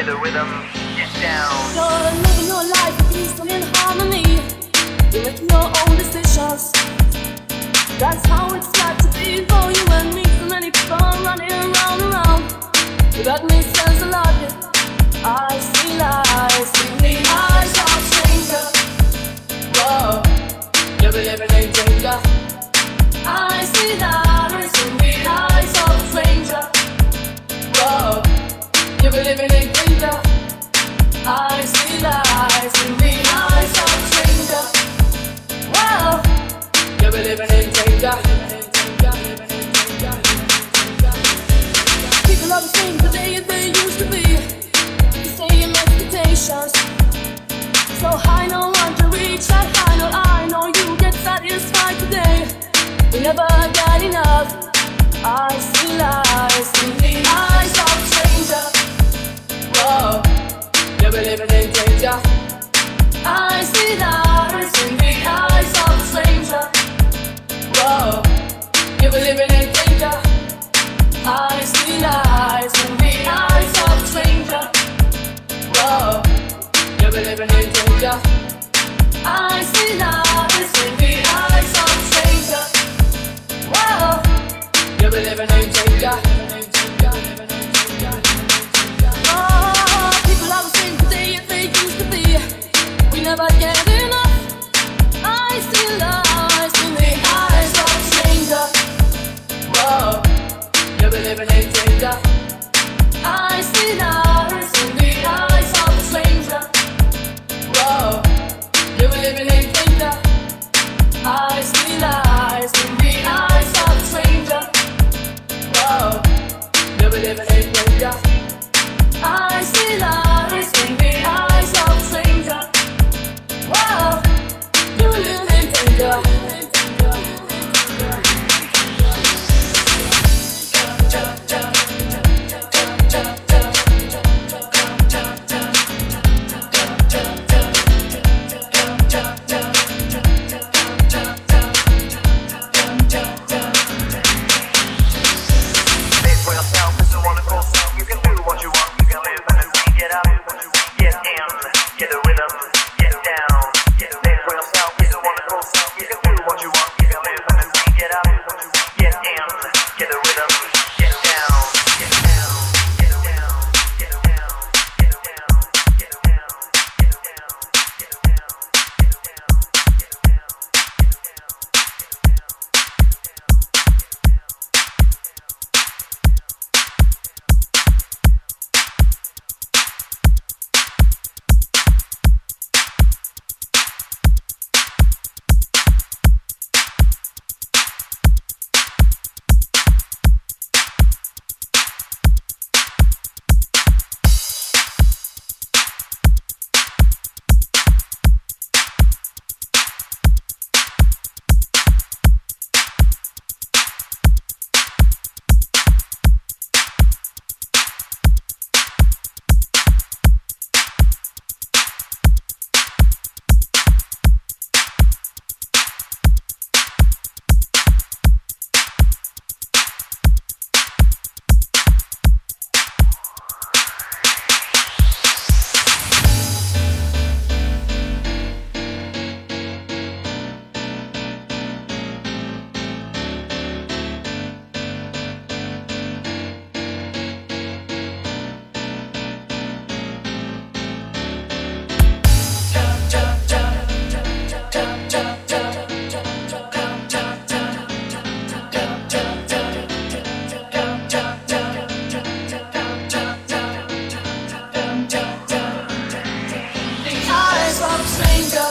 get the rhythm, get down. You're living your life peaceful in harmony. You make your own decisions. That's how it's got to be for you and me. So many people running around and around. You got me sense of logic. I see lies in the eyes of stranger. Whoa, you're living in danger. I see lies in the eyes of stranger. Never got enough. I see lies in the eyes of stranger. Whoa. You're living in danger. I see lies in the eyes of stranger. I see lies in the eyes of a stranger. window.